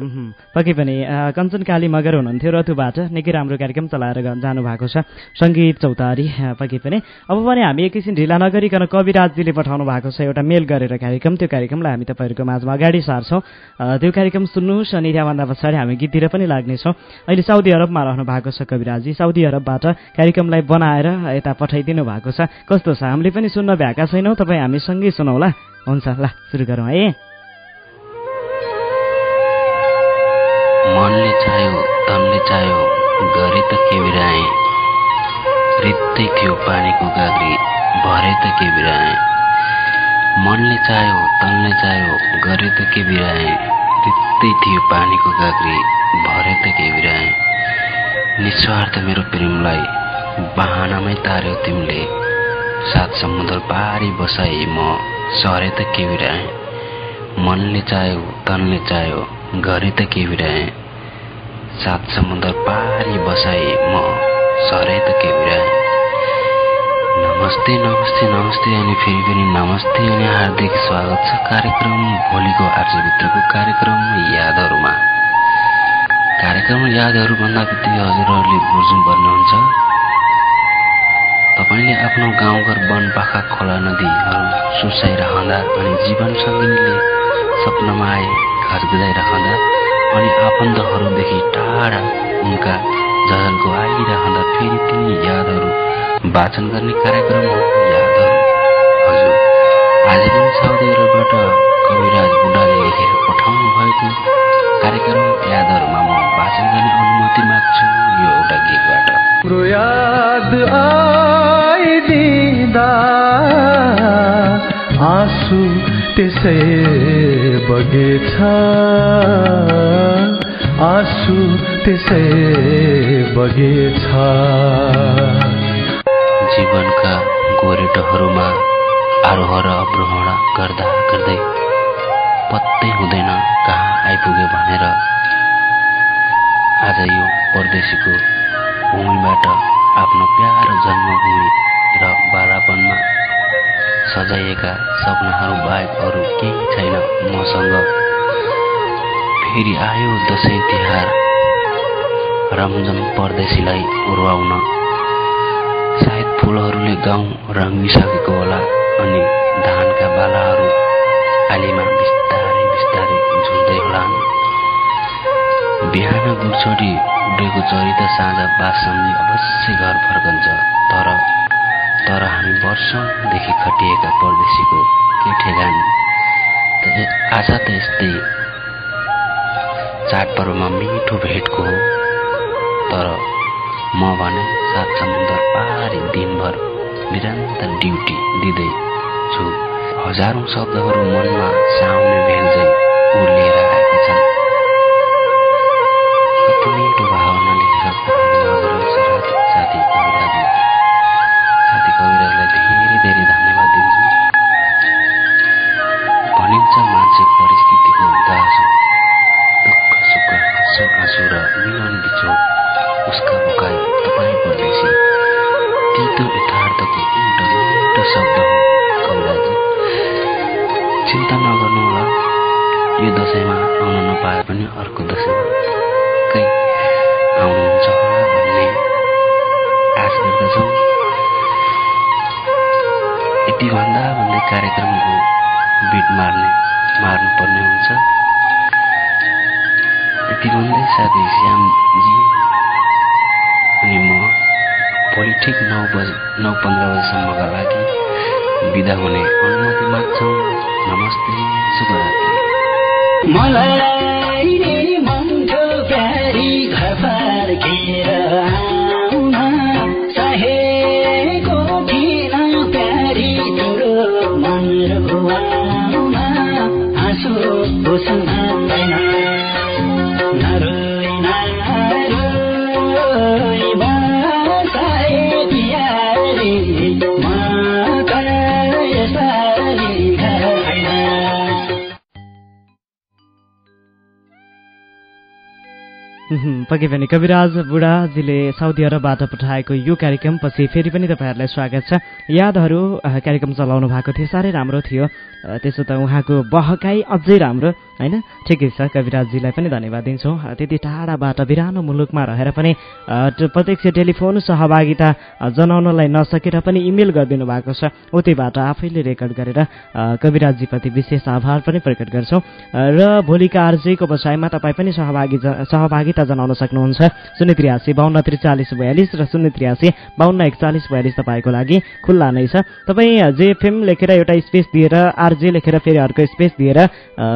पक्कै पनि कञ्चन काली मगर हुनुहुन्थ्यो रथुबाट। निकै राम्रो कार्यक्रम चलाएर जानुभएको छ। सङ्गीत चौतारी पक्कै पनि। अब पनि हामी एकैछिन ढिला नगरिकन कविराजजीले पठाउनु भएको छ एउटा मेल गरेर कार्यक्रम। त्यो कार्यक्रमलाई हामी तपाईँहरूको माझमा अगाडि सार्छौँ। त्यो कार्यक्रम सुन्नुहोस् अनि त्यहाँभन्दा पछाडि हामी गीततिर पनि लाग्नेछौँ। अहिले साउदी अरबमा रहनु भएको छ कविराजजी। साउदी अरबबाट कार्यक्रमलाई बनाएर यता पठाइदिनु भएको छ। कस्तो छ? हामीले पनि सुन्न भ्याएका छैनौँ। तपाईँ हामी सँगै सुनौला। हुन्छ ल सुरु गरौँ है। मनले चाह्यो तनले चाह्यो गरे त के बिराए रित्तै थियो पानीको गाग्री भरे त के बिराए मनले चाह्यो तनले चाह्यो गरे त के बिराए रित्तै थियो पानीको गाग्री भरे त के बिराए निस्वार्थ मेरो प्रेमलाई बहानामै तार्यो तिमीले सात समुद्र पारी बसाई म सरे त के बिराए मनले चाह्यो तनले चाह्यो गरे त के बिराए सात समुद्र पारी बसाई म सरे त के बिराए नमस्ते नमस्ते नमस्ते अनि फेरि पनि नमस्ते अनि हार्दिक स्वागत छ कार्यक्रम भोलिको आर्जभित्रको कार्यक्रम यादहरूमा। कार्यक्रम यादहरूभन्दा बित्तिकै हजुरहरूले बुझ्नुपर्ने हुन्छ तपाईँले आफ्नो गाउँघर वनपाखा खोला नदीहरू सुसाइरहँदा अनि जीवन सङ्गिनीले सपनामा आए घर गुजाइरहँदा अनि आफन्तहरूदेखि टाढा उनका झलको आइरहँदा फेरि तिनी यादहरू वाचन गर्ने कार्यक्रम हो यादहरू हजुर आज पनि साउदी अरबबाट कविराज बुढाले लेखेर पठाउनु भएको कार्यक्रम यादहरूमा म वाचन गर्ने अनुमति माग्छु यो एउटा गीतबाट। आँसु त्यसै बगेछ आँसु त्यसै बगेछ जीवनका गोरेटोहरूमा आरोह र अवरोहण गर्दा गर्दै पत्तै हुँदैन कहाँ आइपुग्यो भनेर आज यो परदेशीको भूमिबाट आफ्नो प्यारो जन्मभूमि र बालापनमा सजाइएका सपनाहरू बाहेक अरू केही छैन मसँग। फेरि आयो दसैँ तिहार। रमझम परदेशीलाई उर्वाउन। सायद फुलहरूले गाउँ रङ्गिसकेको होला अनि धानका बालाहरू आलीमा बिस्तारै बिस्तारै झुल्दै होलान्। बिहान गुरछोडी उडेको चरी त साँझ बास सम्झी अवश्य घर फर्कन्छ तर तर हामी वर्षौँदेखि खटिएका परदेशीको के ठेगानी आशा त यस्तै चाडपर्वमा मिठो भेटको हो। तर म भने सात समुद्र पारी दिनभर निरन्तर ड्युटी दिँदै छु हजारौँ शब्दहरू मनमा साउने उर्लिएर आएका छन्। यो दसैँमा आउन नपाए पनि अर्को दसैँमा कै आउनुहुन्छ होला भन्ने आश गर्दछौँ। यति भन्दा भन्दै कार्यक्रमको बिट मार्ने मार्नुपर्ने हुन्छ। यति भन्दै साथी श्यामजी अनि म भोलि ठिक नौ बज नौ पन्ध्र बजीसम्मका लागि बिदा हुने अनुमति माग्छौँ। नमस्ते शुभरात्रि। मलाई मनको प्यारी घर फर्केर आउन चाहेको थिइन प्यारी तिम्रो मन रुवाउन आँसु पक्कै पनि। कविराज बुढाजीले साउदी अरबबाट पठाएको यो कार्यक्रम पछि फेरि पनि तपाईँहरूलाई स्वागत छ। यादहरू कार्यक्रम चलाउनु भएको थियो साह्रै राम्रो थियो। त्यसो त उहाँको बहकाई अझै राम्रो। होइन? ठिकै छ कविराजजीलाई पनि धन्यवाद दिन्छौँ। त्यति टाढाबाट बिरानो मुलुकमा रहेर पनि प्रत्यक्ष टेलिफोन सहभागिता जनाउनलाई नसकेर पनि इमेल गरिदिनु भएको छ। उतैबाट आफैले रेकर्ड गरेर कविराजजीप्रति विशेष आभार पनि प्रकट गर्छौँ। र भोलिका आर्जेको बसाइमा तपाईँ पनि सहभागी सहभागिता जनाउन सक्नुहुन्छ। शून्य त्रियासी बाहन्न त्रिचालिस बयालिस र शून्य त्रियासी बाहन्न एकचालिस बयालिस तपाईँको लागि खुल्ला नै छ। तपाईँ जेएफएम लेखेर एउटा स्पेस दिएर आरजे लेखेर फेरि अर्को स्पेस दिएर